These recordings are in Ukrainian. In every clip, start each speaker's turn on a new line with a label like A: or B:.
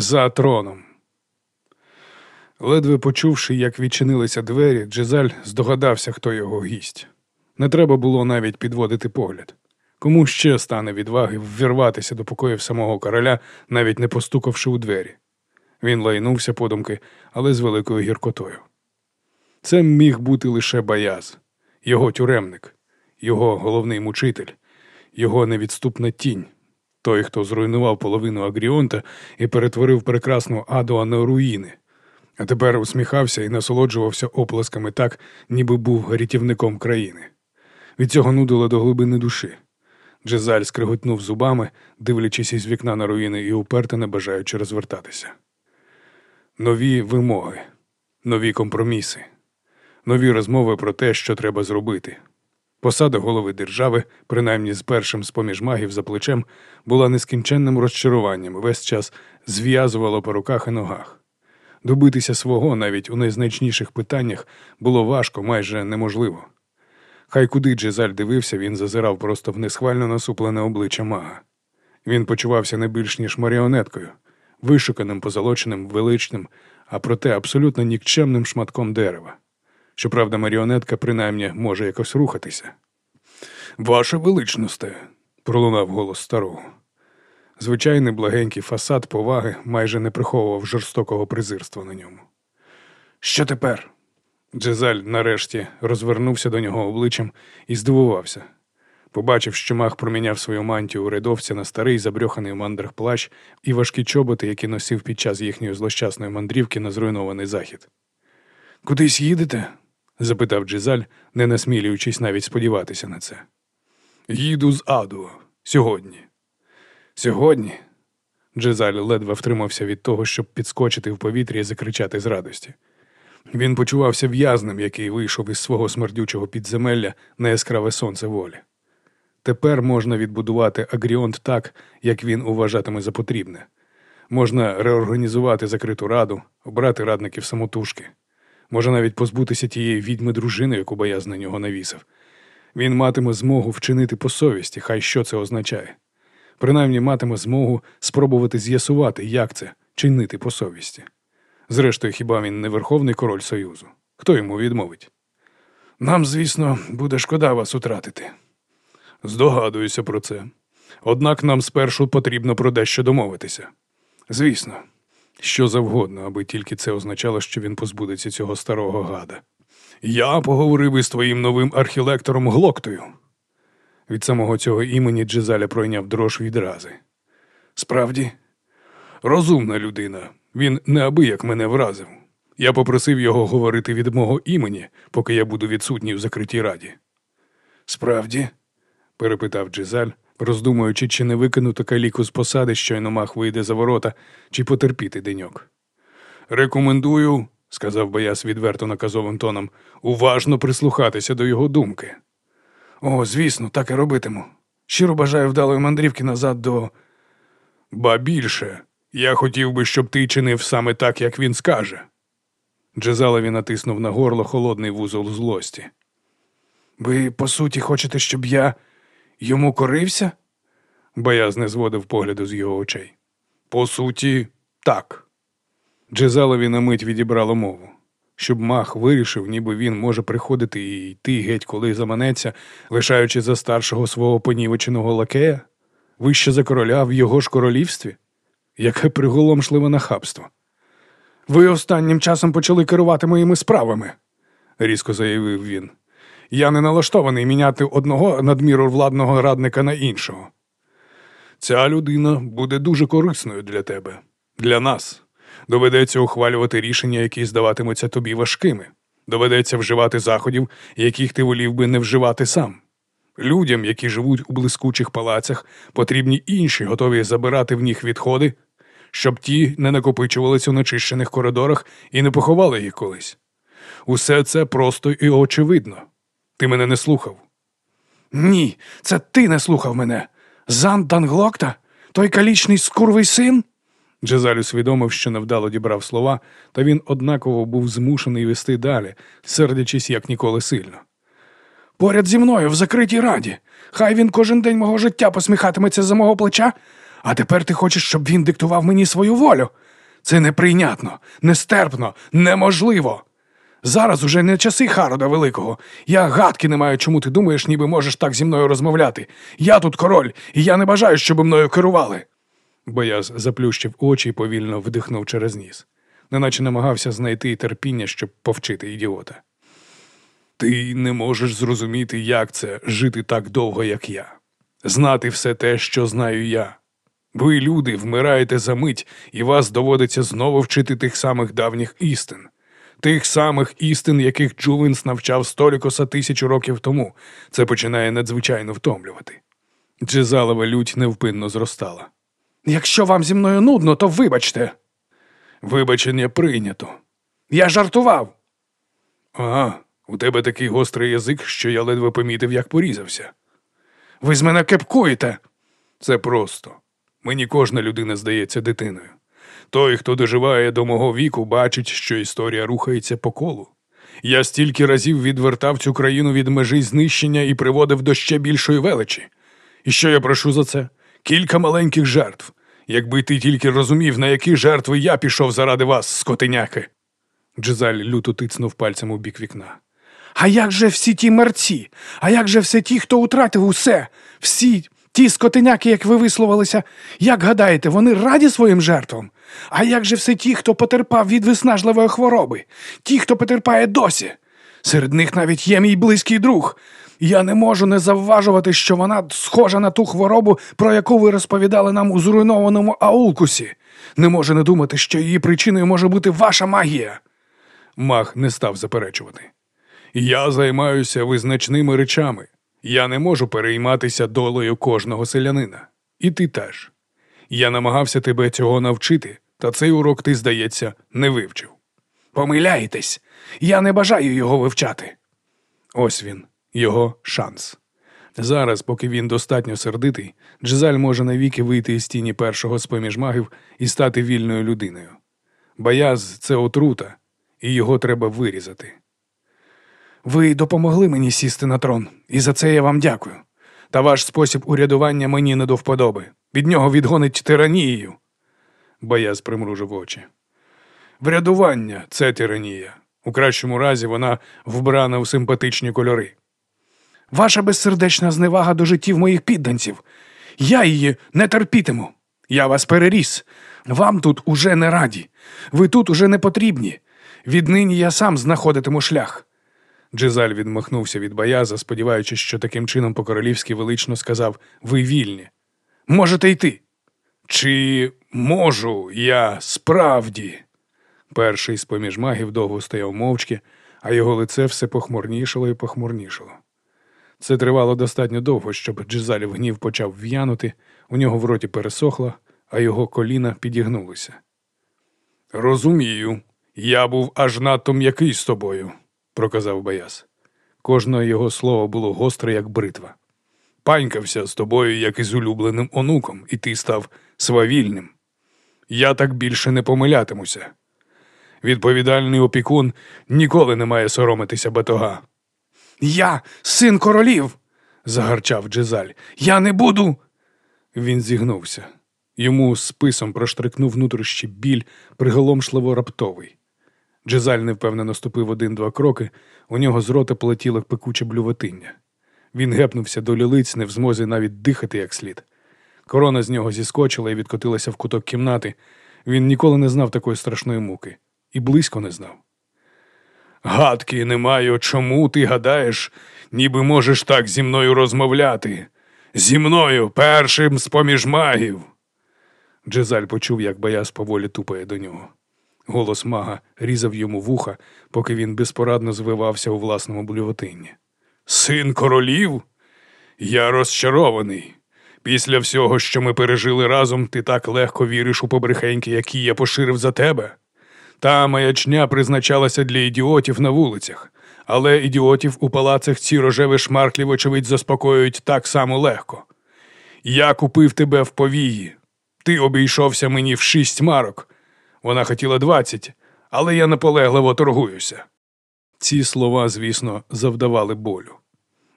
A: За троном. Ледве почувши, як відчинилися двері, Джезаль здогадався, хто його гість. Не треба було навіть підводити погляд. Кому ще стане відваги ввірватися до покоїв самого короля, навіть не постукавши у двері. Він лайнувся подумки, але з великою гіркотою. Це міг бути лише Баяз, його тюремник, його головний мучитель, його невідступна тінь, той, хто зруйнував половину Агріонта і перетворив прекрасну Адуа на руїни, а тепер усміхався і насолоджувався оплесками так, ніби був рятівником країни. Від цього нудило до глибини душі. Джезаль скриготнув зубами, дивлячись із вікна на руїни і уперто не бажаючи розвертатися. Нові вимоги, нові компроміси, нові розмови про те, що треба зробити. Посада голови держави, принаймні з першим з поміж магів за плечем, була нескінченним розчаруванням, весь час зв'язувала по руках і ногах. Добитися свого навіть у найзначніших питаннях було важко, майже неможливо. Хай куди Джезаль дивився, він зазирав просто в несхвально насуплене обличчя мага. Він почувався не більш ніж маріонеткою, вишуканим, позолоченим, величним, а проте абсолютно нікчемним шматком дерева. Щоправда, маріонетка принаймні може якось рухатися. Ваша величносте, пролунав голос старого. Звичайний благенький фасад поваги майже не приховував жорстокого презирства на ньому. Що тепер? Джезаль нарешті розвернувся до нього обличчям і здивувався. Побачив, що мах проміняв свою мантію у рядовця на старий забрьоханий мандрах плащ і важкі чоботи, які носив під час їхньої злощасної мандрівки на зруйнований захід. Кудись їдете? Запитав Джезаль, не насмілюючись навіть сподіватися на це. Їду з аду сьогодні. Сьогодні. Джезаль ледве втримався від того, щоб підскочити в повітря і закричати з радості. Він почувався в'язнем, який вийшов із свого смердючого підземелля на яскраве сонце волі. Тепер можна відбудувати Агріонт так, як він вважатиме за потрібне. Можна реорганізувати закриту раду, обрати радників самотужки. Може навіть позбутися тієї відьми дружини, яку бояз на нього навісив. Він матиме змогу вчинити по совісті, хай що це означає. Принаймні матиме змогу спробувати з'ясувати, як це чинити по совісті. Зрештою, хіба він не Верховний король Союзу? Хто йому відмовить? Нам, звісно, буде шкода вас утратити. Здогадуюся про це. Однак нам спершу потрібно про дещо домовитися. Звісно, що завгодно, аби тільки це означало, що він позбудеться цього старого гада. Я поговорив із твоїм новим архілектором Глоктою. Від самого цього імені Джезаля пройняв дрож відрази. Справді, розумна людина. Він неабияк мене вразив. Я попросив його говорити від мого імені, поки я буду відсутній в закритій раді. Справді? перепитав Джезаль, роздумуючи, чи не викинути каліку з посади, щойно мах вийде за ворота, чи потерпіти деньок. Рекомендую, сказав Бояс відверто наказовим тоном, уважно прислухатися до його думки. О, звісно, так і робитиму. Щиро бажаю вдалої мандрівки назад до. Ба більше, я хотів би, щоб ти чинив саме так, як він скаже. Джезалові натиснув на горло холодний вузол злості. Ви, по суті, хочете, щоб я йому корився? Бояз не зводив погляду з його очей. По суті, так. Джезалові на мить відібрало мову. Щоб мах вирішив, ніби він може приходити і йти геть, коли заманеться, лишаючи за старшого свого понівеченого лакея, вище за короля в його ж королівстві. Яке приголомшливе нахабство. Ви останнім часом почали керувати моїми справами, різко заявив він. Я не налаштований міняти одного надміру владного радника на іншого. Ця людина буде дуже корисною для тебе, для нас. Доведеться ухвалювати рішення, які здаватимуться тобі важкими. Доведеться вживати заходів, яких ти волів би не вживати сам. Людям, які живуть у блискучих палацях, потрібні інші, готові забирати в них відходи, щоб ті не накопичувалися у нечищених коридорах і не поховали їх колись. Усе це просто і очевидно. Ти мене не слухав. Ні, це ти не слухав мене. Зан Данглокта? Той калічний скурвий син? Джезаль усвідомив, що невдало дібрав слова, та він однаково був змушений вести далі, сердячись як ніколи сильно. Поряд зі мною в закритій раді. Хай він кожен день мого життя посміхатиметься за мого плеча, А тепер ти хочеш, щоб він диктував мені свою волю? Це неприйнятно, нестерпно, неможливо. Зараз уже не часи Харода Великого. Я гадки не маю, чому ти думаєш, ніби можеш так зі мною розмовляти. Я тут король, і я не бажаю, щоб мною керували. Бояз заплющив очі і повільно вдихнув через ніс, неначе намагався знайти терпіння, щоб повчити ідіота. Ти не можеш зрозуміти, як це жити так довго, як я, знати все те, що знаю я. Ви, люди, вмираєте за мить, і вас доводиться знову вчити тих самих давніх істин, тих самих істин, яких Джувінс навчав Столікоса тисячу років тому. Це починає надзвичайно втомлювати. Джезалова лють невпинно зростала. Якщо вам зі мною нудно, то вибачте. Вибачення прийнято. Я жартував. Ага, у тебе такий гострий язик, що я ледве помітив, як порізався. Ви з мене кепкуєте. Це просто. Мені кожна людина здається дитиною. Той, хто доживає до мого віку, бачить, що історія рухається по колу. Я стільки разів відвертав цю країну від межі знищення і приводив до ще більшої величі. І що я прошу за це? Кілька маленьких жертв. Якби ти тільки розумів, на які жертви я пішов заради вас, скотиняки. Джезаль люто тицнув пальцем у бік вікна. А як же всі ті мерці? А як же всі ті, хто утратив усе? Всі ті скотиняки, як ви висловилися, як гадаєте, вони раді своїм жертвам? А як же всі ті, хто потерпав від виснажливої хвороби? Ті, хто потерпає досі? Серед них навіть є мій близький друг. Я не можу не завважувати, що вона схожа на ту хворобу, про яку ви розповідали нам у зруйнованому аулкусі. Не можу не думати, що її причиною може бути ваша магія. Маг не став заперечувати. Я займаюся визначними речами. Я не можу перейматися долею кожного селянина. І ти теж. Я намагався тебе цього навчити, та цей урок ти, здається, не вивчив. Помиляєтесь, я не бажаю його вивчати. Ось він, його шанс. Зараз, поки він достатньо сердитий, Джезаль може навіки вийти із тіні першого з поміж магів і стати вільною людиною. Бояз це отрута, і його треба вирізати. Ви допомогли мені сісти на трон, і за це я вам дякую. Та ваш спосіб урядування мені не до вподоби. Від нього відгонить тиранією. Бояз примружив очі. Врядування це тиранія. У кращому разі вона вбрана в симпатичні кольори. Ваша безсердечна зневага до життів моїх підданців. Я її не терпітиму. Я вас переріс. Вам тут уже не раді. Ви тут уже не потрібні. Віднині я сам знаходитиму шлях. Джизаль відмахнувся від бояза, сподіваючись, що таким чином по-королівськи велично сказав Ви вільні. Можете йти. Чи можу я справді? Перший з поміж магів довго стояв мовчки, а його лице все похмурнішало і похмурнішало. Це тривало достатньо довго, щоб Джизалів гнів почав в'янути, у нього в роті пересохло, а його коліна підігнулися. Розумію, я був аж надто м'який з тобою, проказав Бояс. Кожне його слово було гостре, як бритва. Панькався з тобою, як із улюбленим онуком, і ти став свавільним. Я так більше не помилятимуся. Відповідальний опікун ніколи не має соромитися батога. Я син королів, загарчав Джезаль. Я не буду. Він зігнувся. Йому списом проштрикнув внутрішній біль, приголомшливо раптовий. Джезаль невпевнено ступив один-два кроки, у нього з рота полетіло пекуче блювотиння. Він гепнувся до лілиць, не в змозі навіть дихати як слід. Корона з нього зіскочила і відкотилася в куток кімнати. Він ніколи не знав такої страшної муки і близько не знав. Гадки не маю, чому ти гадаєш, ніби можеш так зі мною розмовляти. Зі мною першим з поміж магів. Джезаль почув, як Баяс поволі тупає до нього. Голос мага різав йому вуха, поки він безпорадно звивався у власному блювотинні. Син королів? Я розчарований. Після всього, що ми пережили разом, ти так легко віриш у побрехеньки, які я поширив за тебе. Та маячня призначалася для ідіотів на вулицях, але ідіотів у палацах ці рожеві шмарклі, вочевидь, заспокоюють так само легко. Я купив тебе в повії. Ти обійшовся мені в шість марок. Вона хотіла двадцять, але я наполегливо торгуюся. Ці слова, звісно, завдавали болю.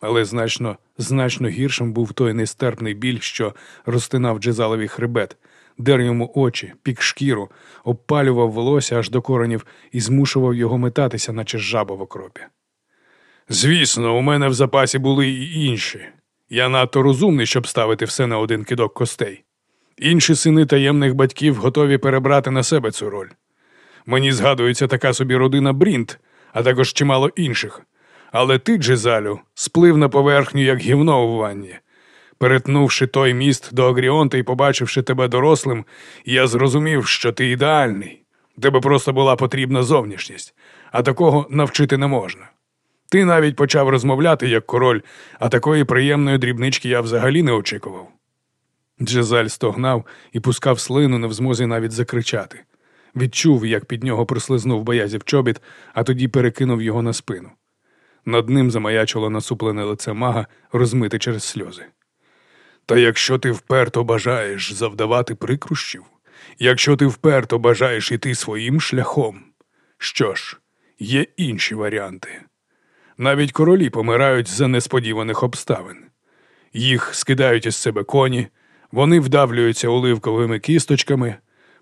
A: Але значно, значно гіршим був той нестерпний біль, що розтинав Джезалові хребет, дер йому очі, пік шкіру, обпалював волосся аж до коренів і змушував його метатися, наче жаба в окропі. Звісно, у мене в запасі були і інші. Я надто розумний, щоб ставити все на один кидок костей. Інші сини таємних батьків готові перебрати на себе цю роль. Мені згадується така собі родина Брінт, а також чимало інших. Але ти, Джезалю, сплив на поверхню, як гівно у ванні. Перетнувши той міст до Агріонта і побачивши тебе дорослим, я зрозумів, що ти ідеальний. Тебе просто була потрібна зовнішність, а такого навчити не можна. Ти навіть почав розмовляти як король, а такої приємної дрібнички я взагалі не очікував. Джезаль стогнав і пускав слину, не в змозі навіть закричати. Відчув, як під нього прислизнув боязів чобіт, а тоді перекинув його на спину. Над ним замаячило насуплене лице мага, розмите через сльози. Та якщо ти вперто бажаєш завдавати прикрущів, якщо ти вперто бажаєш іти своїм шляхом, що ж, є інші варіанти. Навіть королі помирають за несподіваних обставин. Їх скидають із себе коні, вони вдавлюються оливковими кісточками,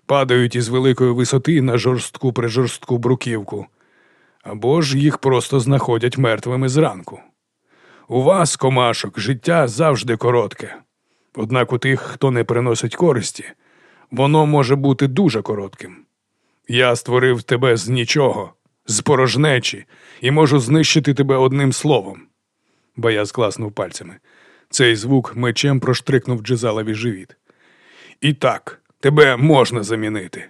A: падають із великої висоти на жорстку прижорстку бруківку, або ж їх просто знаходять мертвими зранку. У вас, комашок, життя завжди коротке. Однак у тих, хто не приносить користі, воно може бути дуже коротким. Я створив тебе з нічого, з порожнечі, і можу знищити тебе одним словом. Бояз класнув пальцями. Цей звук мечем проштрикнув Джезалові живіт. І так, тебе можна замінити.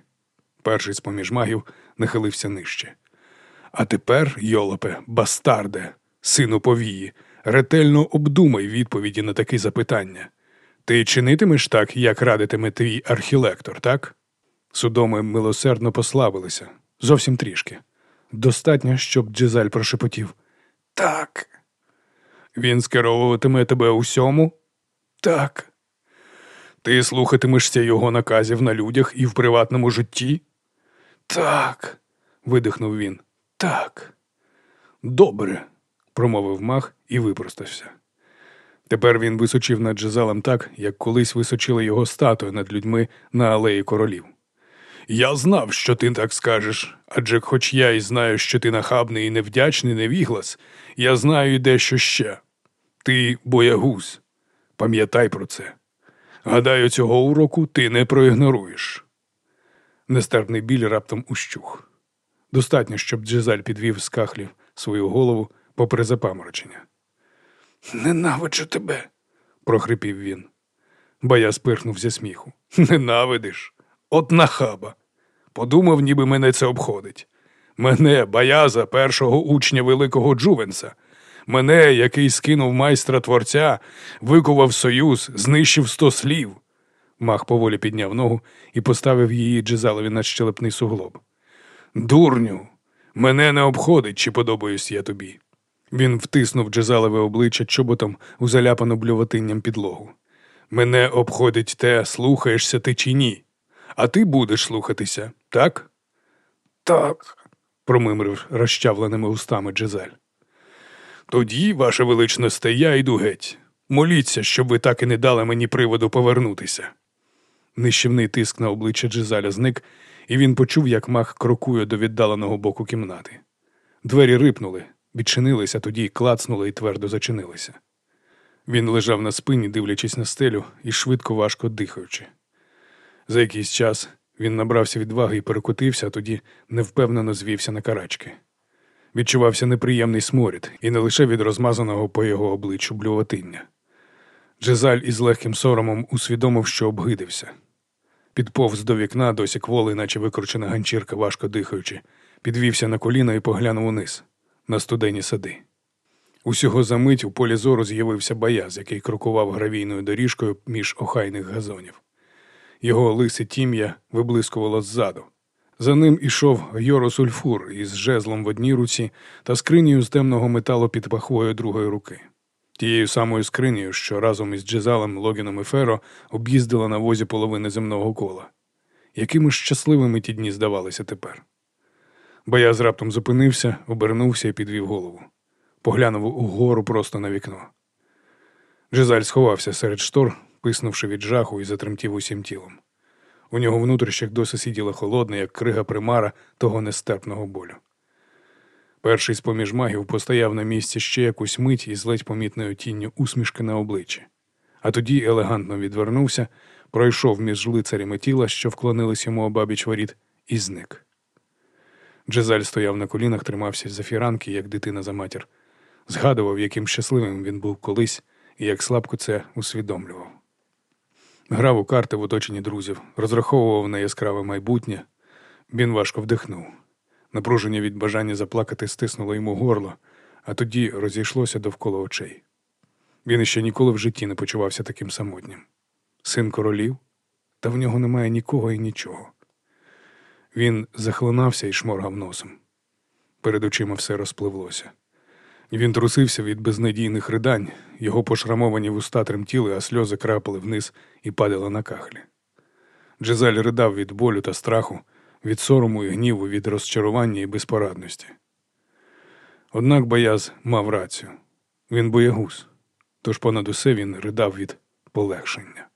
A: Перший з поміж магів нахилився нижче. А тепер, йолопе, бастарде, сину повії, ретельно обдумай відповіді на такі запитання. Ти чинитимеш так, як радитиме твій архілектор, так? Судоми милосердно послабилися зовсім трішки. Достатньо, щоб Джезаль прошепотів. Так. Він скеровуватиме тебе усьому? Так. Ти слухатимешся його наказів на людях і в приватному житті? Так, видихнув він. Так. Добре, промовив мах і випростався. Тепер він височив над Джезалем так, як колись височила його статуя над людьми на алеї королів. Я знав, що ти так скажеш, адже хоч я і знаю, що ти нахабний і невдячний невіглас, я знаю і дещо ще. Ти боягуз. Пам'ятай про це. Гадаю, цього уроку ти не проігноруєш. Нестерпний біль раптом ущух. Достатньо, щоб Джезаль підвів з кахлів свою голову попри запаморочення. Ненавиджу тебе, прохрипів він. Бая спирхнув зі сміху. Ненавидиш? От нахаба. Подумав, ніби мене це обходить. Мене, Баяза, першого учня великого Джувенса. Мене, який скинув майстра творця, викував союз, знищив сто слів. Мах поволі підняв ногу і поставив її Джезалові на щелепний суглоб. Дурню, мене не обходить, чи подобаюсь я тобі. Він втиснув Джезалове обличчя чоботом у заляпану блюватинням підлогу. Мене обходить те, слухаєшся ти чи ні. А ти будеш слухатися, так? Так, промимрив розчавленими устами Джезаль. Тоді, ваше величносте, я йду геть. Моліться, щоб ви так і не дали мені приводу повернутися. Нищівний тиск на обличчя Джезаля зник, і він почув, як мах крокує до віддаленого боку кімнати. Двері рипнули, відчинилися, тоді клацнули і твердо зачинилися. Він лежав на спині, дивлячись на стелю і швидко важко дихаючи. За якийсь час він набрався відваги і перекотився, а тоді невпевнено звівся на карачки. Відчувався неприємний сморід, і не лише від розмазаного по його обличчю блюватиння. Джезаль із легким соромом усвідомив, що обгидився. Підповз до вікна, досі кволий, наче викручена ганчірка, важко дихаючи, підвівся на коліна і поглянув униз, на студені сади. Усього за мить у полі зору з'явився бояз, який крокував гравійною доріжкою між охайних газонів. Його лисе тім'я виблискувало ззаду. За ним ішов Йоросульфур із жезлом в одній руці та скринею з темного металу під пахвою другої руки. Тією самою скринею, що разом із Джезалем, Логіном і Феро об'їздила на возі половини земного кола. Якими щасливими ті дні здавалися тепер. Бояз раптом зупинився, обернувся і підвів голову. поглянув угору просто на вікно. Джезаль сховався серед штор, писнувши від жаху і затремтів усім тілом. У нього внутрішніх досі сиділа холодна, як крига примара того нестерпного болю. Перший з поміж магів постояв на місці ще якусь мить із ледь помітною тінню усмішки на обличчі, а тоді елегантно відвернувся, пройшов між лицарями тіла, що вклонились йому обабіч воріт, і зник. Джезаль стояв на колінах, тримався за фіранки, як дитина за матір, згадував, яким щасливим він був колись і як слабко це усвідомлював. Грав у карти в оточенні друзів, розраховував на яскраве майбутнє. Він важко вдихнув. Напруження від бажання заплакати стиснуло йому горло, а тоді розійшлося довкола очей. Він іще ніколи в житті не почувався таким самотнім. Син королів, та в нього немає нікого і нічого. Він захлинався і шморгав носом. Перед очима все розпливлося. Він трусився від безнадійних ридань, його пошрамовані вуста тремтіли, а сльози крапали вниз і падали на кахлі. Джезаль ридав від болю та страху, від сорому і гніву, від розчарування і безпорадності. Однак Бояз мав рацію він боягуз, тож понад усе він ридав від полегшення.